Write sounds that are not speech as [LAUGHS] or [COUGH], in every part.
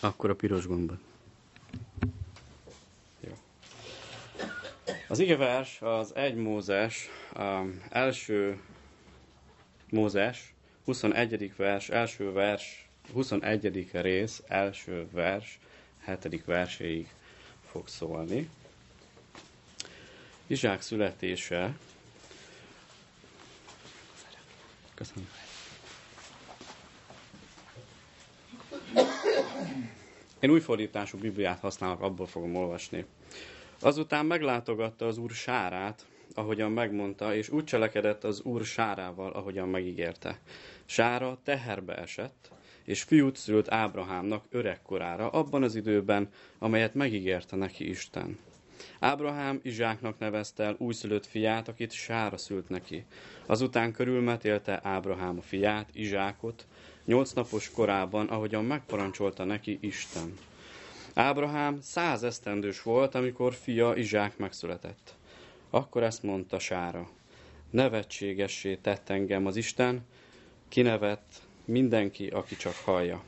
Akkor a piros gombot. Jó. Az igevers az egy Mózes, um, első Mózes, 21. vers, első vers, 21. rész, első vers, 7. verséig fog szólni. Izsák születése. Köszönöm. Én új Bibliát használok, abból fogom olvasni. Azután meglátogatta az úr sárát, ahogyan megmondta, és úgy cselekedett az úr sárával, ahogyan megígérte. Sára teherbe esett, és fiút szült Ábrahámnak öregkorára, abban az időben, amelyet megígérte neki Isten. Ábrahám Izsáknak nevezte el újszülött fiát, akit Sára szült neki. Azután körülmetélte Ábrahám a fiát, Izsákot, nyolc napos korában, ahogyan megparancsolta neki Isten. Ábrahám száz esztendős volt, amikor fia Izsák megszületett. Akkor ezt mondta Sára. Nevetségessé tett engem az Isten, kinevett mindenki, aki csak hallja.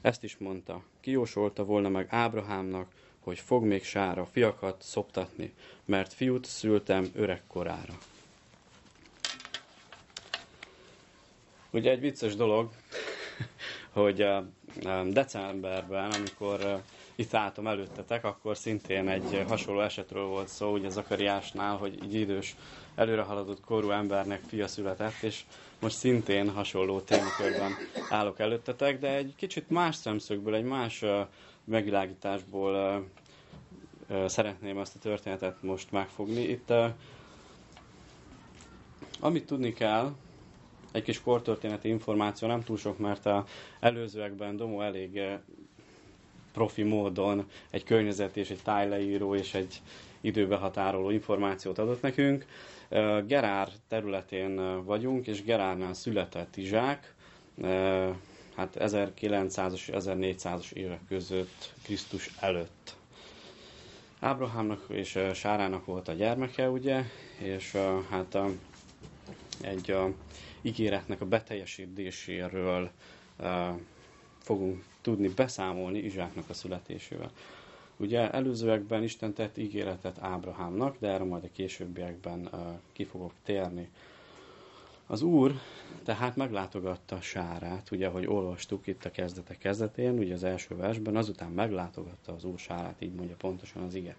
Ezt is mondta. Kijósolta volna meg Ábrahámnak, hogy fog még Sára fiakat szoptatni, mert fiút szültem öregkorára. Ugye egy vicces dolog, [LAUGHS] hogy decemberben, amikor itt álltam előttetek, akkor szintén egy hasonló esetről volt szó, ugye Zakariásnál, hogy egy idős, előre haladott korú embernek fia született, és most szintén hasonló témakörben állok előttetek, de egy kicsit más szemszögből, egy más megvilágításból szeretném ezt a történetet most megfogni. Itt amit tudni kell, egy kis kortörténeti információ, nem túl sok, mert a előzőekben Domo elég profi módon egy környezet és egy tájleíró és egy időbe határoló információt adott nekünk. Gerár területén vagyunk, és Gerárnál született Izsák, hát 1900 és 1400-as évek között Krisztus előtt. Ábrahámnak és Sárának volt a gyermeke, ugye, és hát egy ígéretnek a beteljesítéséről fogunk tudni beszámolni Izsáknak a születésével. Ugye előzőekben Isten tett ígéretet Ábrahámnak, de erre majd a későbbiekben uh, ki fogok térni. Az Úr tehát meglátogatta Sárát, ugye, ahogy olvastuk itt a kezdetek kezdetén, ugye az első versben, azután meglátogatta az Úr Sárát, így mondja pontosan az ige.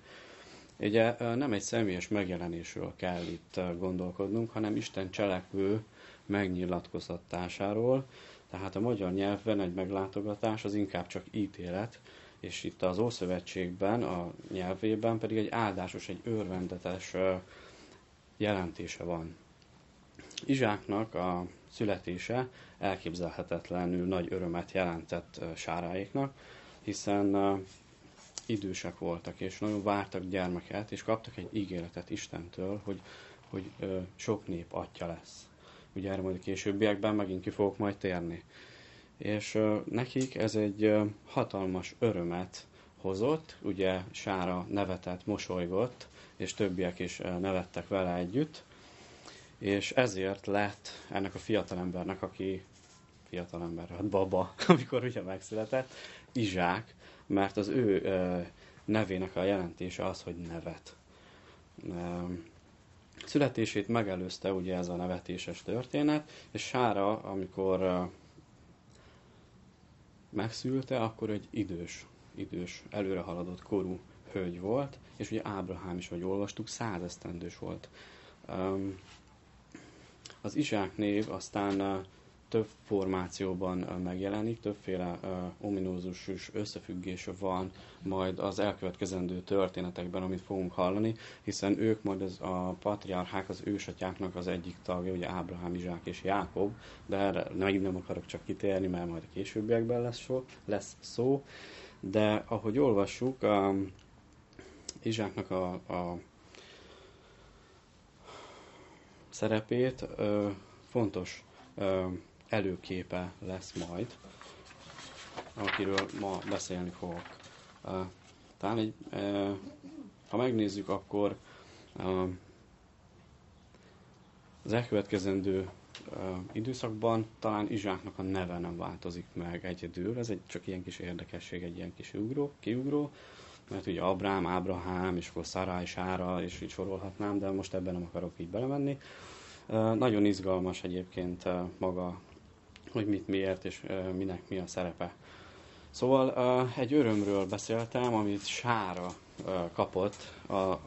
Ugye nem egy személyes megjelenésről kell itt gondolkodnunk, hanem Isten cselekvő megnyilatkoztatásáról, tehát a magyar nyelvben egy meglátogatás az inkább csak ítélet, és itt az Ószövetségben, a nyelvében pedig egy áldásos, egy örvendetes jelentése van. Izsáknak a születése elképzelhetetlenül nagy örömet jelentett sáráiknak, hiszen idősek voltak, és nagyon vártak gyermeket, és kaptak egy ígéretet Istentől, hogy, hogy sok nép atya lesz. Ugye erre majd a későbbiekben megint ki fogok majd térni. És nekik ez egy hatalmas örömet hozott, ugye Sára nevetett, mosolygott, és többiek is nevettek vele együtt, és ezért lett ennek a fiatalembernek, aki fiatalember, hát baba, [LAUGHS] amikor ugye megszületett, Izsák, mert az ő nevének a jelentése az, hogy nevet. Születését megelőzte ugye ez a nevetéses történet, és Sára, amikor megszülte, akkor egy idős, idős, előre haladott korú hölgy volt, és ugye Ábrahám is, ahogy olvastuk, százesztendős volt. Az Izsák név aztán több formációban megjelenik, többféle ominózus összefüggés van majd az elkövetkezendő történetekben, amit fogunk hallani, hiszen ők majd az, a patriarchák, az ősatyáknak az egyik tagja, ugye Ábrahám, Izsák és Jákob, de erre megint nem akarok csak kitérni, mert majd a későbbiekben lesz szó, lesz szó. de ahogy olvassuk, a Izsáknak a, a szerepét fontos előképe lesz majd, akiről ma beszélni fogok. Talán egy, ha megnézzük, akkor az elkövetkezendő időszakban talán Izsáknak a neve nem változik meg egyedül, ez egy csak ilyen kis érdekesség, egy ilyen kis ugró, kiugró, mert ugye Abrám, Ábrahám, és akkor Szarály, Sára, és így sorolhatnám, de most ebben nem akarok így belemenni. Nagyon izgalmas egyébként maga, hogy mit miért, és minek mi a szerepe. Szóval egy örömről beszéltem, amit Sára kapott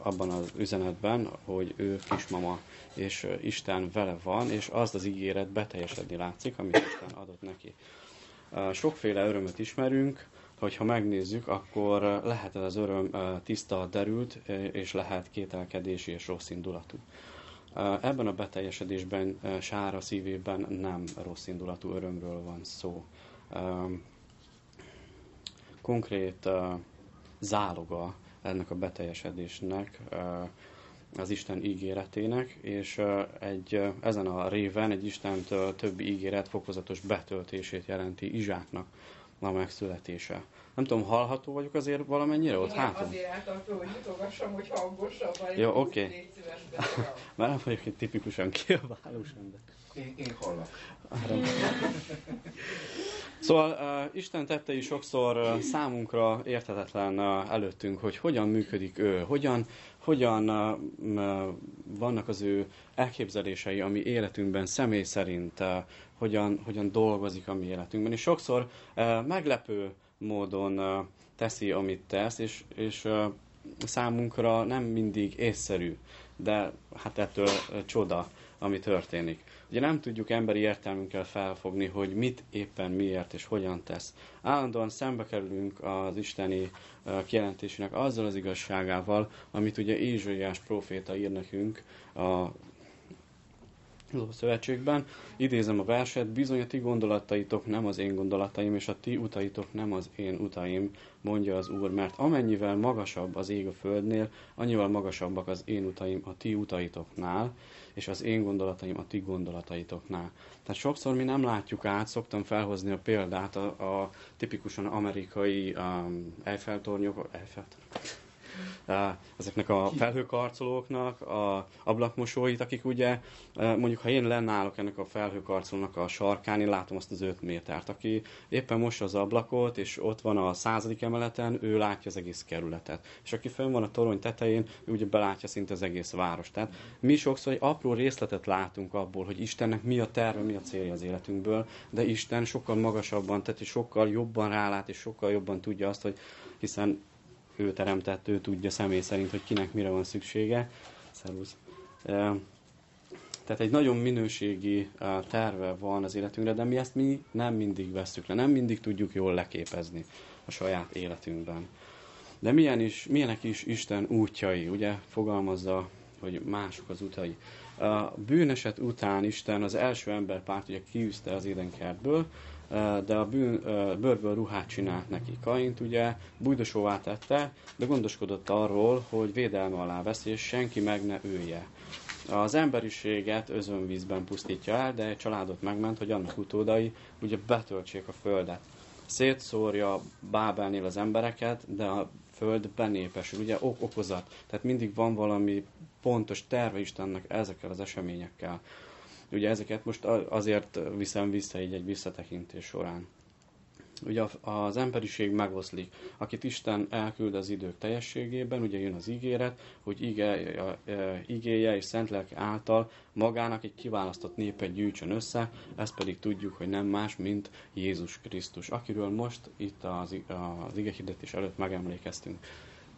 abban az üzenetben, hogy ő kismama, és Isten vele van, és az az ígéret beteljesedni látszik, amit Isten adott neki. Sokféle örömöt ismerünk, hogyha megnézzük, akkor lehet ez az öröm tiszta, derült, és lehet kételkedési és rossz indulatú. Ebben a beteljesedésben Sára szívében nem rossz indulatú örömről van szó. Konkrét záloga ennek a beteljesedésnek az Isten ígéretének, és egy, ezen a réven egy Istentől többi ígéret fokozatos betöltését jelenti Izsáknak a megszületése. Nem tudom, hallható vagyok azért valamennyire ott hátul? azért eltartó, hogy mutogassam, hogy hangosabban. Jó, oké. Okay. [LAUGHS] Már nem vagyok egy tipikusan kiabálós ember. Én, én hallak. Szóval uh, Isten tettei sokszor uh, számunkra érthetetlen uh, előttünk, hogy hogyan működik ő, hogyan, hogyan uh, vannak az ő elképzelései a mi életünkben személy szerint, uh, hogyan, hogyan dolgozik a mi életünkben. És sokszor uh, meglepő módon uh, teszi, amit tesz, és, és uh, számunkra nem mindig észszerű, de hát ettől uh, csoda, ami történik. Ugye nem tudjuk emberi értelmünkkel felfogni, hogy mit éppen miért és hogyan tesz. Állandóan szembe kerülünk az isteni kijelentésének azzal az igazságával, amit ugye Ézsaiás proféta ír nekünk a Szövetségben. Idézem a verset, bizony a ti gondolataitok nem az én gondolataim, és a ti utaitok nem az én utaim, mondja az Úr, mert amennyivel magasabb az ég a földnél, annyival magasabbak az én utaim a ti utaitoknál, és az én gondolataim a ti gondolataitoknál. Tehát sokszor mi nem látjuk át, szoktam felhozni a példát a, a tipikusan amerikai um, Eiffel-tornyok, Eiffel ezeknek a felhőkarcolóknak, a ablakmosóit, akik ugye, mondjuk ha én lennállok ennek a felhőkarcolónak a sarkán, én látom azt az 5 métert, aki éppen mossa az ablakot, és ott van a századik emeleten, ő látja az egész kerületet. És aki fönn van a torony tetején, ő ugye belátja szinte az egész város. Tehát mi sokszor egy apró részletet látunk abból, hogy Istennek mi a terve, mi a célja az életünkből, de Isten sokkal magasabban, tehát sokkal jobban rálát, és sokkal jobban tudja azt, hogy hiszen ő teremtett, ő tudja személy szerint, hogy kinek mire van szüksége. Szervusz. Tehát egy nagyon minőségi terve van az életünkre, de mi ezt mi nem mindig veszük le, nem mindig tudjuk jól leképezni a saját életünkben. De milyen is, milyenek is Isten útjai, ugye fogalmazza, hogy mások az utai. A bűneset után Isten az első emberpárt ugye kiűzte az édenkertből, de a bűn, bőrből ruhát csinált neki. Kaint ugye bújdosóvá tette, de gondoskodott arról, hogy védelme alá veszi, és senki meg ne ője. Az emberiséget özönvízben pusztítja el, de egy családot megment, hogy annak utódai ugye betöltsék a földet. Szétszórja Bábelnél az embereket, de a föld benépesül, ugye ok okozat. Tehát mindig van valami pontos terve Istennek ezekkel az eseményekkel. Ugye ezeket most azért viszem vissza így egy visszatekintés során. Ugye az emberiség megoszlik. Akit Isten elküld az idők teljességében, ugye jön az ígéret, hogy igéje, igéje és szentlélek által magának egy kiválasztott népet gyűjtsön össze, ezt pedig tudjuk, hogy nem más, mint Jézus Krisztus, akiről most itt az, az igehirdetés előtt megemlékeztünk.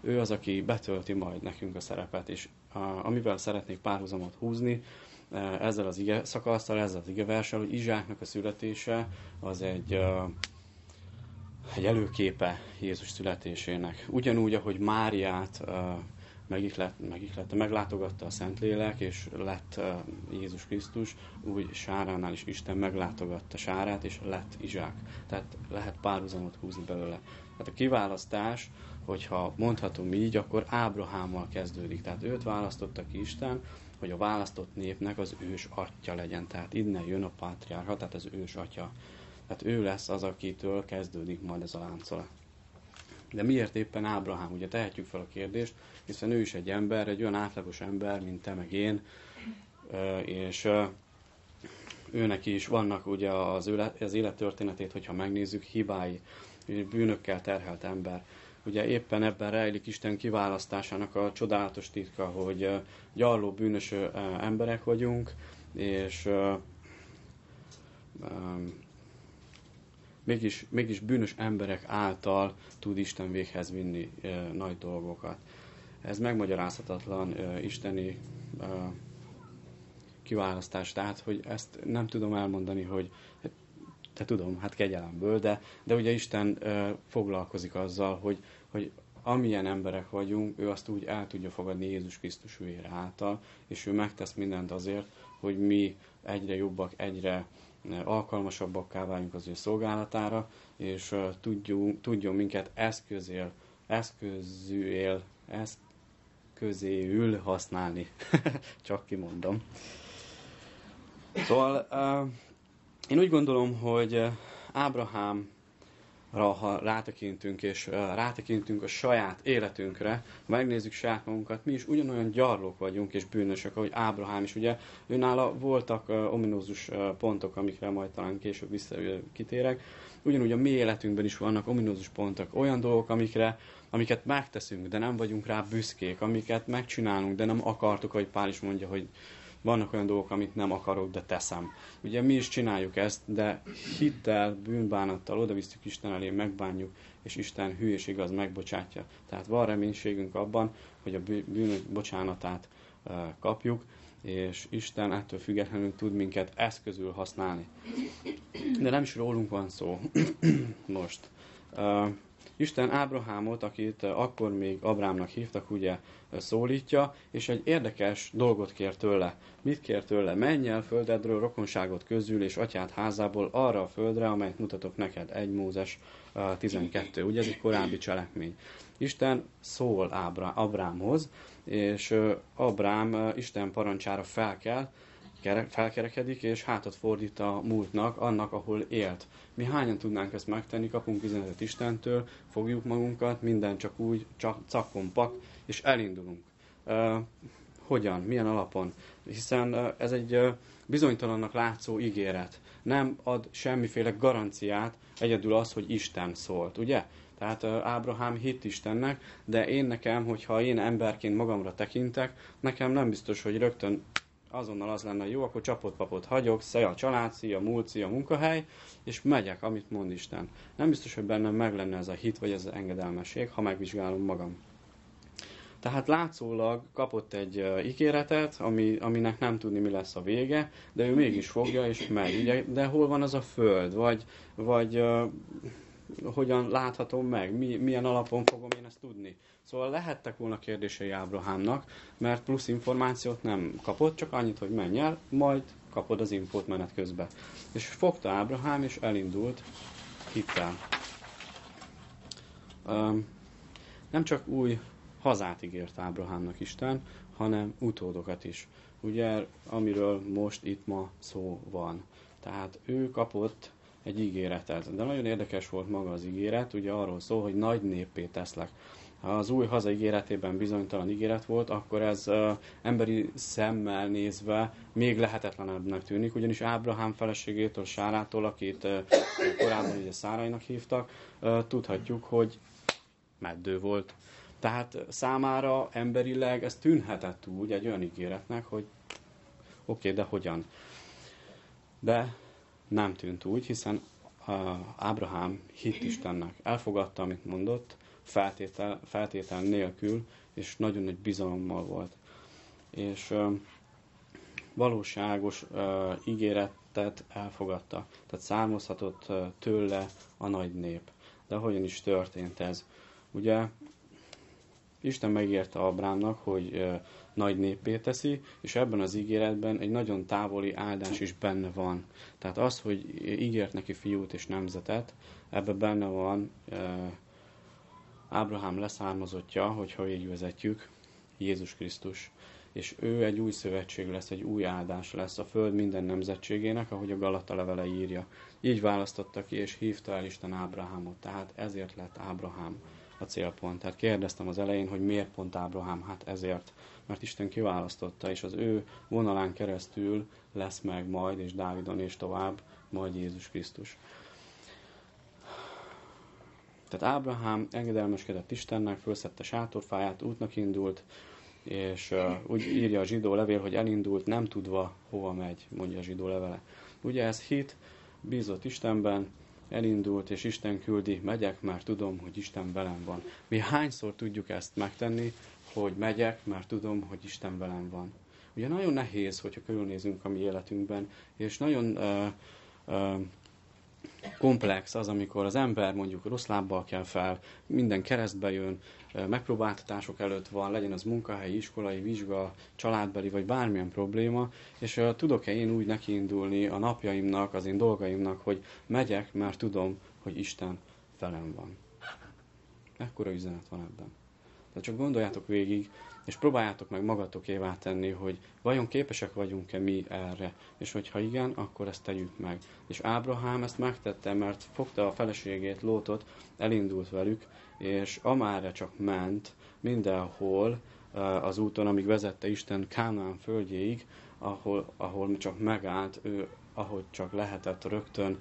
Ő az, aki betölti majd nekünk a szerepet, és a, amivel szeretnék párhuzamot húzni, ezzel az ige szakasztal, ezzel az igeverssel, hogy Izsáknak a születése az egy, egy előképe Jézus születésének. Ugyanúgy, ahogy Máriát megihlette, megihlette, meglátogatta a Szentlélek, és lett Jézus Krisztus, úgy Sáránál is Isten meglátogatta Sárát, és lett Izsák. Tehát lehet párhuzamot húzni belőle. Tehát a kiválasztás, hogyha mondhatom így, akkor Ábrahámmal kezdődik. Tehát őt választotta ki Isten, hogy a választott népnek az ős atya legyen. Tehát innen jön a pátriárha, tehát az ős atya. Tehát ő lesz az, akitől kezdődik majd ez a láncolat. De miért éppen Ábrahám? Ugye tehetjük fel a kérdést, hiszen ő is egy ember, egy olyan átlagos ember, mint te meg én, és őnek is vannak ugye az, élet, az élettörténetét, hogyha megnézzük, hibái, bűnökkel terhelt ember. Ugye éppen ebben rejlik Isten kiválasztásának a csodálatos titka, hogy gyarló bűnös emberek vagyunk, és mégis, mégis bűnös emberek által tud Isten véghez vinni nagy dolgokat. Ez megmagyarázhatatlan isteni kiválasztás, tehát hogy ezt nem tudom elmondani, hogy te tudom, hát kegyelemből, de, de ugye Isten ö, foglalkozik azzal, hogy, hogy amilyen emberek vagyunk, ő azt úgy el tudja fogadni Jézus Krisztus vére által, és ő megtesz mindent azért, hogy mi egyre jobbak, egyre alkalmasabbakká váljunk az ő szolgálatára, és uh, tudjunk, tudjon minket eszközél, eszközül, eszközéül használni. [LAUGHS] Csak kimondom. Szóval uh, én úgy gondolom, hogy Ábrahám ha rátekintünk, és rátekintünk a saját életünkre, ha megnézzük saját magunkat, mi is ugyanolyan gyarlók vagyunk és bűnösök, ahogy Ábrahám is. Ugye őnála voltak ominózus pontok, amikre majd talán később visszakitérek. Ugyanúgy a mi életünkben is vannak ominózus pontok, olyan dolgok, amikre, amiket megteszünk, de nem vagyunk rá büszkék, amiket megcsinálunk, de nem akartuk, ahogy Pál is mondja, hogy vannak olyan dolgok, amit nem akarok, de teszem. Ugye mi is csináljuk ezt, de hittel, bűnbánattal oda visszük Isten elé, megbánjuk, és Isten hű és igaz megbocsátja. Tehát van reménységünk abban, hogy a bűnök bocsánatát kapjuk, és Isten ettől függetlenül tud minket eszközül használni. De nem is rólunk van szó [CLEARS THROAT] most. Isten Ábrahámot, akit akkor még Abrámnak hívtak, ugye szólítja, és egy érdekes dolgot kér tőle. Mit kér tőle? Menj el földedről, rokonságot közül és atyád házából arra a földre, amelyet mutatok neked. 1 Mózes 12. Ugye ez egy korábbi cselekmény. Isten szól Ábra, Abrámhoz, és Abrám Isten parancsára felkel, felkerekedik, és hátat fordít a múltnak, annak, ahol élt. Mi hányan tudnánk ezt megtenni, kapunk üzenetet Istentől, fogjuk magunkat, minden csak úgy, csak cakkon pak, és elindulunk. Uh, hogyan? Milyen alapon? Hiszen uh, ez egy uh, bizonytalannak látszó ígéret. Nem ad semmiféle garanciát, egyedül az, hogy Isten szólt, ugye? Tehát Ábrahám hitt Istennek, de én nekem, hogyha én emberként magamra tekintek, nekem nem biztos, hogy rögtön azonnal az lenne jó, akkor csapott-papot hagyok, szia a család, szia a múlt, szia a munkahely, és megyek, amit mond Isten. Nem biztos, hogy bennem meg lenne ez a hit, vagy ez az engedelmesség, ha megvizsgálom magam. Tehát látszólag kapott egy ígéretet, ami, aminek nem tudni, mi lesz a vége, de ő mégis fogja és megy. De hol van az a föld? Vagy, vagy uh, hogyan láthatom meg? Mi, milyen alapon fogom én ezt tudni? Szóval lehettek volna kérdései Ábrahámnak, mert plusz információt nem kapott, csak annyit, hogy menj el, majd kapod az infót menet közben. És fogta Ábrahám, és elindult hittel. Nem csak új hazát ígért Ábrahámnak Isten, hanem utódokat is. Ugye, amiről most itt ma szó van. Tehát ő kapott egy ígéretet. De nagyon érdekes volt maga az ígéret, ugye arról szól, hogy nagy néppé teszlek. Ha az új haza ígéretében bizonytalan ígéret volt, akkor ez uh, emberi szemmel nézve még lehetetlenebbnek tűnik, ugyanis Ábrahám feleségétől, Sárától, akit uh, korábban ugye Szárainak hívtak, uh, tudhatjuk, hogy meddő volt. Tehát számára emberileg ez tűnhetett úgy egy olyan ígéretnek, hogy oké, okay, de hogyan? De nem tűnt úgy, hiszen Ábrahám hitt Istennek. Elfogadta, amit mondott, feltétel, feltétel nélkül, és nagyon nagy bizalommal volt. És valóságos ígéretet elfogadta. Tehát származhatott tőle a nagy nép. De hogyan is történt ez? Ugye Isten megérte Abrámnak, hogy nagy néppé teszi, és ebben az ígéretben egy nagyon távoli áldás is benne van. Tehát az, hogy ígért neki fiút és nemzetet, ebben benne van Ábrahám leszármazottja, hogyha így vezetjük, Jézus Krisztus. És ő egy új szövetség lesz, egy új áldás lesz a föld minden nemzetségének, ahogy a Galata levele írja. Így választotta ki, és hívta el Isten Ábrahámot. Tehát ezért lett Ábrahám a célpont. Tehát kérdeztem az elején, hogy miért pont Ábrahám? Hát ezért, mert Isten kiválasztotta, és az ő vonalán keresztül lesz meg majd, és Dávidon és tovább, majd Jézus Krisztus. Tehát Ábrahám engedelmeskedett Istennek, fölszette sátorfáját, útnak indult, és uh, úgy írja a zsidó levél, hogy elindult, nem tudva, hova megy, mondja a zsidó levele. Ugye ez hit, bízott Istenben, elindult, és Isten küldi, megyek, mert tudom, hogy Isten velem van. Mi hányszor tudjuk ezt megtenni, hogy megyek, mert tudom, hogy Isten velem van. Ugye nagyon nehéz, hogyha körülnézünk a mi életünkben, és nagyon uh, uh, komplex az, amikor az ember mondjuk rossz lábbal kell fel, minden keresztbe jön, megpróbáltatások előtt van, legyen az munkahelyi, iskolai, vizsga, családbeli, vagy bármilyen probléma, és tudok-e én úgy nekiindulni a napjaimnak, az én dolgaimnak, hogy megyek, mert tudom, hogy Isten velem van. Ekkora üzenet van ebben. De csak gondoljátok végig, és próbáljátok meg magatokévá tenni, hogy vajon képesek vagyunk-e mi erre, és hogyha igen, akkor ezt tegyük meg. És Ábrahám ezt megtette, mert fogta a feleségét, Lótot, elindult velük, és amára csak ment, mindenhol az úton, amíg vezette Isten Kánaán földjéig, ahol, ahol csak megállt, ő ahogy csak lehetett rögtön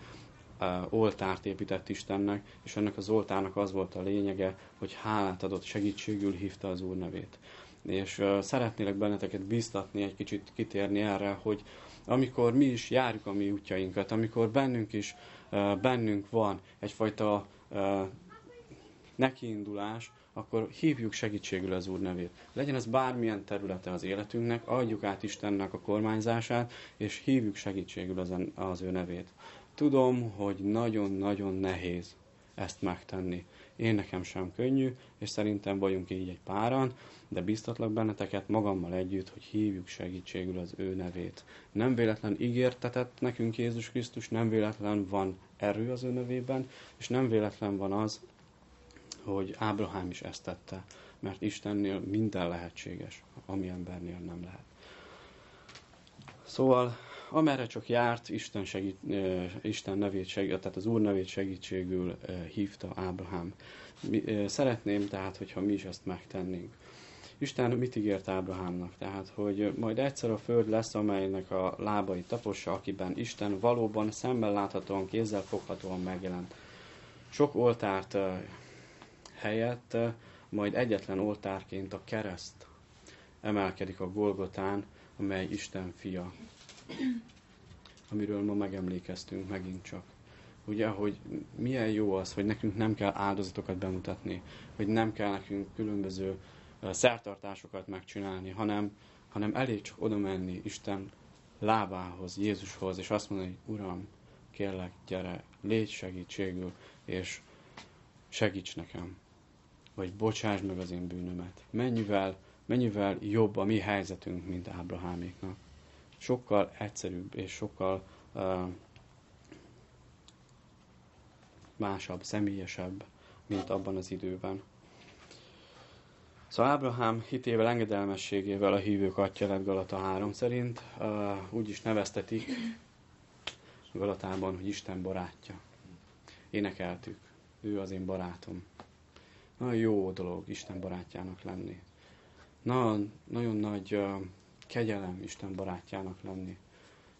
uh, oltárt épített Istennek, és ennek az oltárnak az volt a lényege, hogy hálát adott, segítségül hívta az Úr nevét. És szeretnélek benneteket biztatni, egy kicsit kitérni erre, hogy amikor mi is járjuk a mi útjainkat, amikor bennünk is, bennünk van egyfajta nekiindulás, akkor hívjuk segítségül az Úr nevét. Legyen ez bármilyen területe az életünknek, adjuk át Istennek a kormányzását, és hívjuk segítségül az, az ő nevét. Tudom, hogy nagyon-nagyon nehéz ezt megtenni. Én nekem sem könnyű, és szerintem vagyunk így egy páran, de biztatlak benneteket magammal együtt, hogy hívjuk segítségül az ő nevét. Nem véletlen ígértetett nekünk Jézus Krisztus, nem véletlen van erő az ő nevében, és nem véletlen van az, hogy Ábrahám is ezt tette, mert Istennél minden lehetséges, ami embernél nem lehet. Szóval amerre csak járt, Isten, segít, Isten nevét segít, tehát az Úr nevét segítségül hívta Ábrahám. Szeretném tehát, hogyha mi is ezt megtennénk. Isten mit ígért Ábrahámnak? Tehát, hogy majd egyszer a föld lesz, amelynek a lábai tapossa, akiben Isten valóban szemmel láthatóan, kézzel foghatóan megjelent. Sok oltárt helyett majd egyetlen oltárként a kereszt emelkedik a Golgotán, amely Isten fia amiről ma megemlékeztünk megint csak. Ugye, hogy milyen jó az, hogy nekünk nem kell áldozatokat bemutatni, hogy nem kell nekünk különböző szertartásokat megcsinálni, hanem, hanem elég csak oda menni Isten lábához, Jézushoz, és azt mondani, hogy Uram, kérlek, gyere, légy segítségül, és segíts nekem, vagy bocsáss meg az én bűnömet. Mennyivel, mennyivel jobb a mi helyzetünk, mint Ábraháméknak sokkal egyszerűbb és sokkal uh, másabb, személyesebb, mint abban az időben. Szóval Ábrahám hitével, engedelmességével a hívők atya lett Galata 3 szerint, uh, úgy is neveztetik Galatában, hogy Isten barátja. Énekeltük, ő az én barátom. Nagyon jó dolog Isten barátjának lenni. Na, nagyon nagy uh, kegyelem Isten barátjának lenni.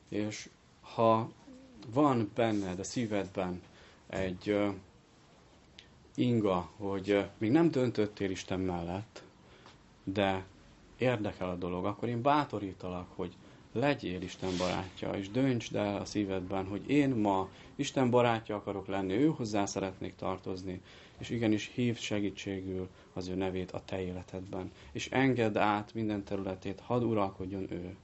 És ha van benned a szívedben egy inga, hogy még nem döntöttél Isten mellett, de érdekel a dolog, akkor én bátorítalak, hogy legyél Isten barátja, és döntsd el a szívedben, hogy én ma Isten barátja akarok lenni, ő hozzá szeretnék tartozni, és igenis hívd segítségül az ő nevét a te életedben, és engedd át minden területét, hadd uralkodjon ő.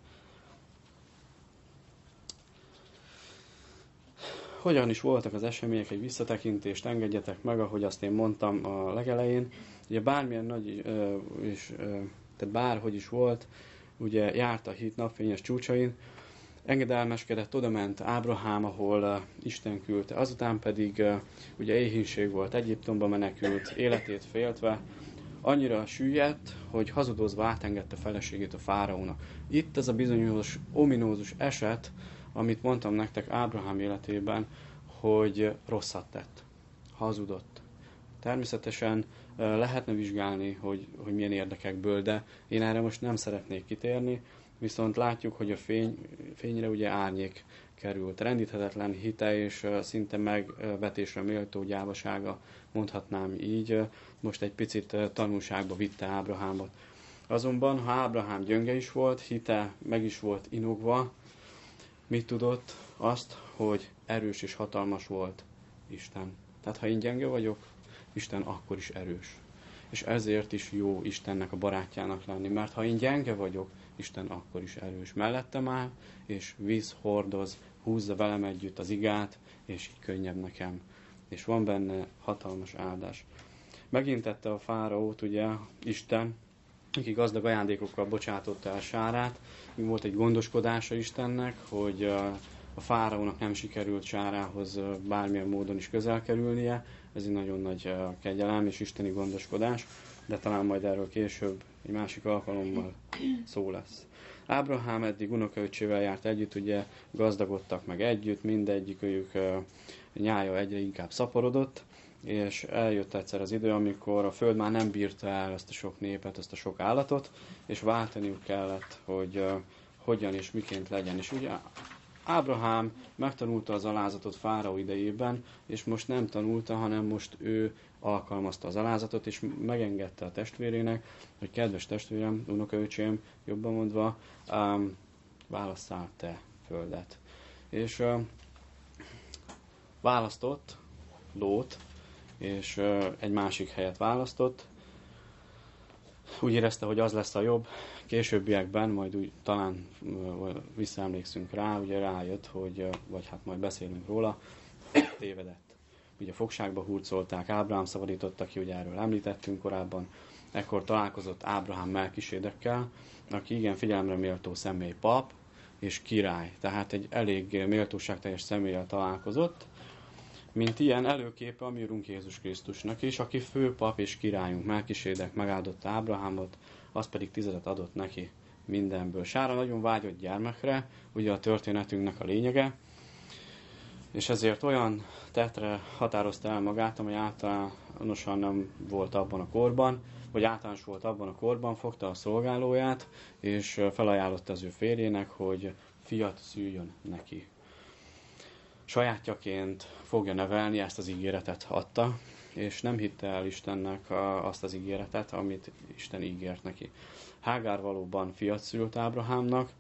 Hogyan is voltak az események, egy visszatekintést engedjetek meg, ahogy azt én mondtam a legelején. Ugye bármilyen nagy is, tehát bárhogy is volt, ugye járt a hit napfényes csúcsain, engedelmeskedett, odament Ábrahám, ahol uh, Isten küldte. Azután pedig uh, ugye éhínség volt, Egyiptomba menekült, életét féltve, annyira süllyedt, hogy hazudozva átengedte feleségét a fáraónak. Itt ez a bizonyos ominózus eset, amit mondtam nektek Ábrahám életében, hogy rosszat tett, hazudott. Természetesen lehetne vizsgálni, hogy, hogy milyen érdekekből, de én erre most nem szeretnék kitérni, viszont látjuk, hogy a fény, fényre ugye árnyék került. Rendíthetetlen hite és szinte megvetésre méltó gyávasága, mondhatnám így, most egy picit tanulságba vitte Ábrahámot. Azonban, ha Ábrahám gyönge is volt, hite meg is volt inogva, mit tudott? Azt, hogy erős és hatalmas volt Isten. Tehát ha én gyenge vagyok, Isten akkor is erős. És ezért is jó Istennek a barátjának lenni, mert ha én gyenge vagyok, Isten akkor is erős. Mellettem áll, és víz hordoz, húzza velem együtt az igát, és így könnyebb nekem. És van benne hatalmas áldás. Megint tette a fáraót, ugye, Isten, aki gazdag ajándékokkal bocsátotta el sárát. Volt egy gondoskodása Istennek, hogy a fáraónak nem sikerült sárához bármilyen módon is közel kerülnie. Ez egy nagyon nagy kegyelem és isteni gondoskodás, de talán majd erről később egy másik alkalommal szó lesz. Ábrahám eddig unokaöccsével járt együtt, ugye gazdagodtak meg együtt, mindegyikőjük nyája egyre inkább szaporodott, és eljött egyszer az idő, amikor a föld már nem bírta el ezt a sok népet, ezt a sok állatot, és váltaniuk kellett, hogy hogyan és miként legyen. És ugye Ábrahám megtanulta az alázatot Fáraó idejében, és most nem tanulta, hanem most ő alkalmazta az alázatot, és megengedte a testvérének, hogy kedves testvérem, unokaöcsém, jobban mondva, um, válasszál te földet. És uh, választott Lót, és uh, egy másik helyet választott. Úgy érezte, hogy az lesz a jobb. Későbbiekben majd úgy talán visszaemlékszünk rá, ugye rájött, hogy, vagy hát majd beszélünk róla, [COUGHS] tévedett. Ugye fogságba hurcolták, Ábrahám szabadította ki, ugye erről említettünk korábban, ekkor találkozott Ábrahám Melkisédekkel, aki igen figyelemre méltó személy pap és király, tehát egy elég méltóságteljes személlyel találkozott, mint ilyen előképe a mi Urunk Jézus Krisztusnak is, aki főpap és királyunk, Melkisédek megáldotta Ábrahámot, az pedig tizedet adott neki mindenből. Sára nagyon vágyott gyermekre, ugye a történetünknek a lényege, és ezért olyan tetre határozta el magát, amely általánosan nem volt abban a korban, vagy általános volt abban a korban, fogta a szolgálóját, és felajánlotta az ő férjének, hogy fiat szüljön neki. Sajátjaként fogja nevelni, ezt az ígéretet adta, és nem hitte el Istennek azt az ígéretet, amit Isten ígért neki. Hágár valóban fiat szült Ábrahámnak,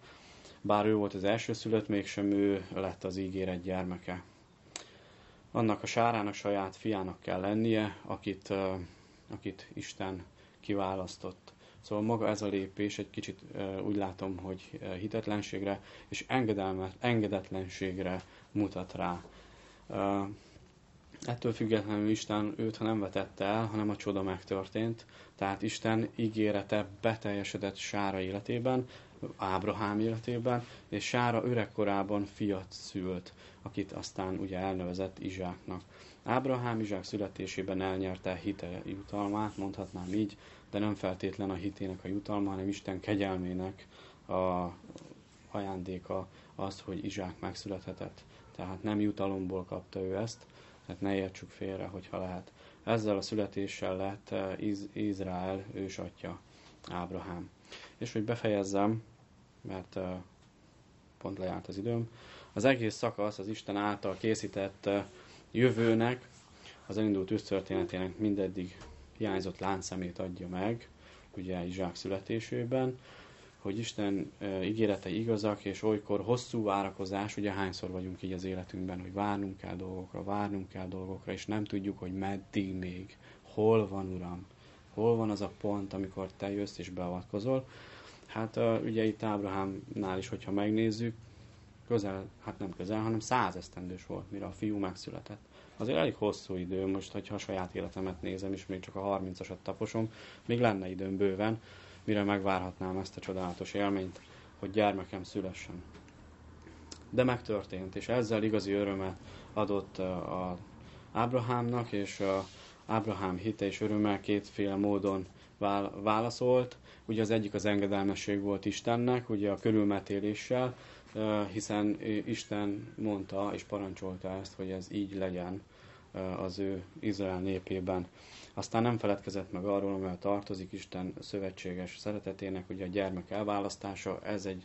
bár ő volt az első szülött, mégsem ő lett az ígéret gyermeke. Annak a sárának saját fiának kell lennie, akit, akit Isten kiválasztott. Szóval maga ez a lépés egy kicsit úgy látom, hogy hitetlenségre és engedetlenségre mutat rá. Ettől függetlenül Isten őt ha nem vetette el, hanem a csoda megtörtént. Tehát Isten ígérete beteljesedett Sára életében, Ábrahám életében, és Sára öregkorában fiat szült, akit aztán ugye elnevezett Izsáknak. Ábrahám Izsák születésében elnyerte hite jutalmát, mondhatnám így, de nem feltétlen a hitének a jutalma, hanem Isten kegyelmének a ajándéka az, hogy Izsák megszülethetett. Tehát nem jutalomból kapta ő ezt, tehát ne értsük félre, hogyha lehet. Ezzel a születéssel lett eh, Iz- Izrael ősatja, Ábrahám. És hogy befejezzem, mert uh, pont lejárt az időm, az egész szakasz az Isten által készített uh, jövőnek, az elindult ősztörténetének mindeddig hiányzott láncszemét adja meg, ugye Izsák születésében, hogy Isten uh, ígéretei igazak, és olykor hosszú várakozás, ugye hányszor vagyunk így az életünkben, hogy várnunk kell dolgokra, várnunk kell dolgokra, és nem tudjuk, hogy meddig még, hol van Uram, hol van az a pont, amikor te jössz és beavatkozol. Hát ugye itt Ábrahámnál is, hogyha megnézzük, közel, hát nem közel, hanem száz esztendős volt, mire a fiú megszületett. Azért elég hosszú idő, most, hogyha a saját életemet nézem, és még csak a 30-asat taposom, még lenne időm bőven, mire megvárhatnám ezt a csodálatos élményt, hogy gyermekem szülessen. De megtörtént, és ezzel igazi örömet adott a Ábrahámnak, és a Ábrahám hite és örömmel kétféle módon válaszolt. Ugye az egyik az engedelmesség volt Istennek, ugye a körülmetéléssel, hiszen Isten mondta és parancsolta ezt, hogy ez így legyen. az ő Izrael népében. Aztán nem feledkezett meg arról, amivel tartozik Isten szövetséges szeretetének, ugye a gyermek elválasztása, ez egy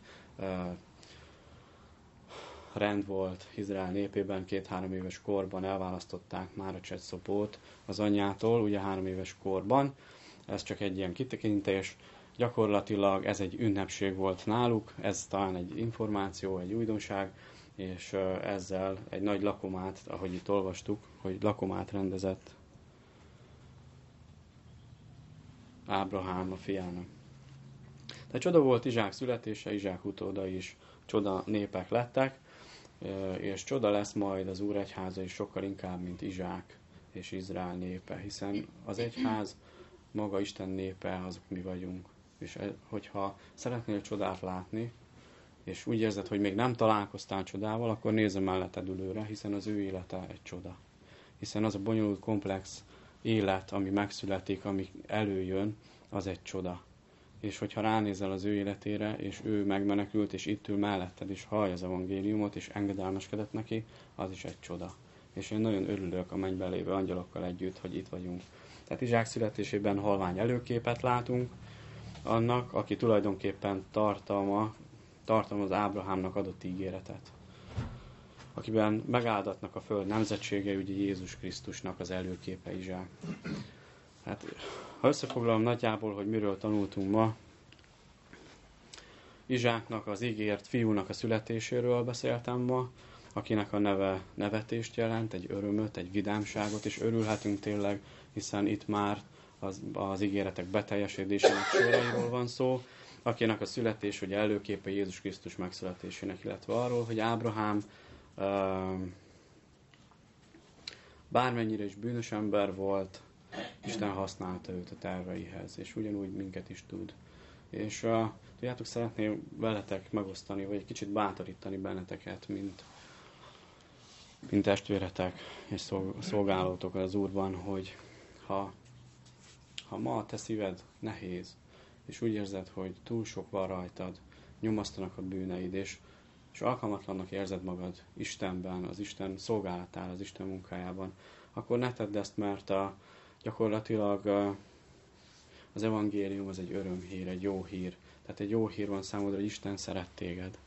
rend volt Izrael népében, két-három éves korban elválasztották már a csetszopót az anyjától, ugye három éves korban. Ez csak egy ilyen kitekintés. Gyakorlatilag ez egy ünnepség volt náluk, ez talán egy információ, egy újdonság, és ezzel egy nagy lakomát, ahogy itt olvastuk, hogy lakomát rendezett Ábrahám a fiának. Tehát csoda volt Izsák születése, Izsák utóda is csoda népek lettek, és csoda lesz majd az Úr egyháza is sokkal inkább, mint Izsák és Izrael népe, hiszen az egyház maga Isten népe, azok mi vagyunk. És e, hogyha szeretnél csodát látni, és úgy érzed, hogy még nem találkoztál csodával, akkor nézze melletted ülőre, hiszen az ő élete egy csoda. Hiszen az a bonyolult, komplex élet, ami megszületik, ami előjön, az egy csoda. És hogyha ránézel az ő életére, és ő megmenekült, és itt ül melletted, és hallja az evangéliumot, és engedelmeskedett neki, az is egy csoda. És én nagyon örülök a mennyben lévő angyalokkal együtt, hogy itt vagyunk. Tehát Izsák születésében halvány előképet látunk, annak, aki tulajdonképpen tartalma, tartalmaz Ábrahámnak adott ígéretet akiben megáldatnak a föld nemzetsége, ugye Jézus Krisztusnak az előképe Izsák. Hát, ha összefoglalom nagyjából, hogy miről tanultunk ma, Izsáknak az ígért fiúnak a születéséről beszéltem ma, akinek a neve nevetést jelent, egy örömöt, egy vidámságot, és örülhetünk tényleg, hiszen itt már az, az ígéretek beteljesedésének sorairól van szó, akinek a születés ugye előképe Jézus Krisztus megszületésének, illetve arról, hogy Ábrahám bármennyire is bűnös ember volt, Isten használta őt a terveihez, és ugyanúgy minket is tud. És uh, tudjátok, szeretném veletek megosztani, vagy egy kicsit bátorítani benneteket, mint, mint testvéretek és szolgálótok az Úrban, hogy ha, ha ma a te szíved nehéz, és úgy érzed, hogy túl sok van rajtad, nyomasztanak a bűneid, és és alkalmatlannak érzed magad Istenben, az Isten szolgálatán, az Isten munkájában, akkor ne tedd ezt, mert a, gyakorlatilag az evangélium az egy örömhír, egy jó hír. Tehát egy jó hír van számodra, hogy Isten szeret téged,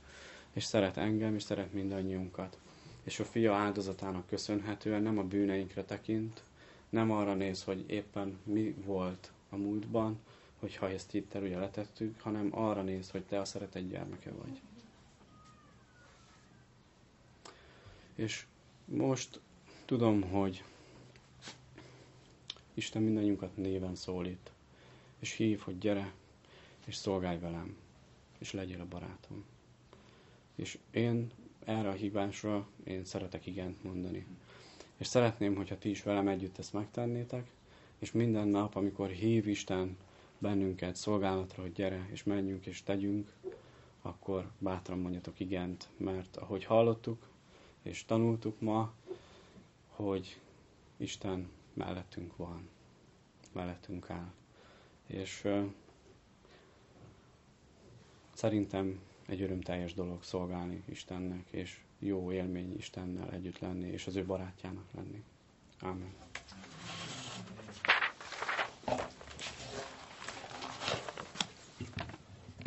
és szeret engem, és szeret mindannyiunkat. És a fia áldozatának köszönhetően nem a bűneinkre tekint, nem arra néz, hogy éppen mi volt a múltban, hogyha ezt itt ugye letettük, hanem arra néz, hogy te a szeretett gyermeke vagy. És most tudom, hogy Isten mindannyiunkat néven szólít, és hív, hogy gyere, és szolgálj velem, és legyél a barátom. És én erre a hívásra én szeretek igent mondani. És szeretném, hogyha ti is velem együtt ezt megtennétek, és minden nap, amikor hív Isten bennünket szolgálatra, hogy gyere, és menjünk, és tegyünk, akkor bátran mondjatok igent, mert ahogy hallottuk, és tanultuk ma, hogy Isten mellettünk van, mellettünk áll. És uh, szerintem egy örömteljes dolog szolgálni Istennek, és jó élmény Istennel együtt lenni, és az ő barátjának lenni. Amen.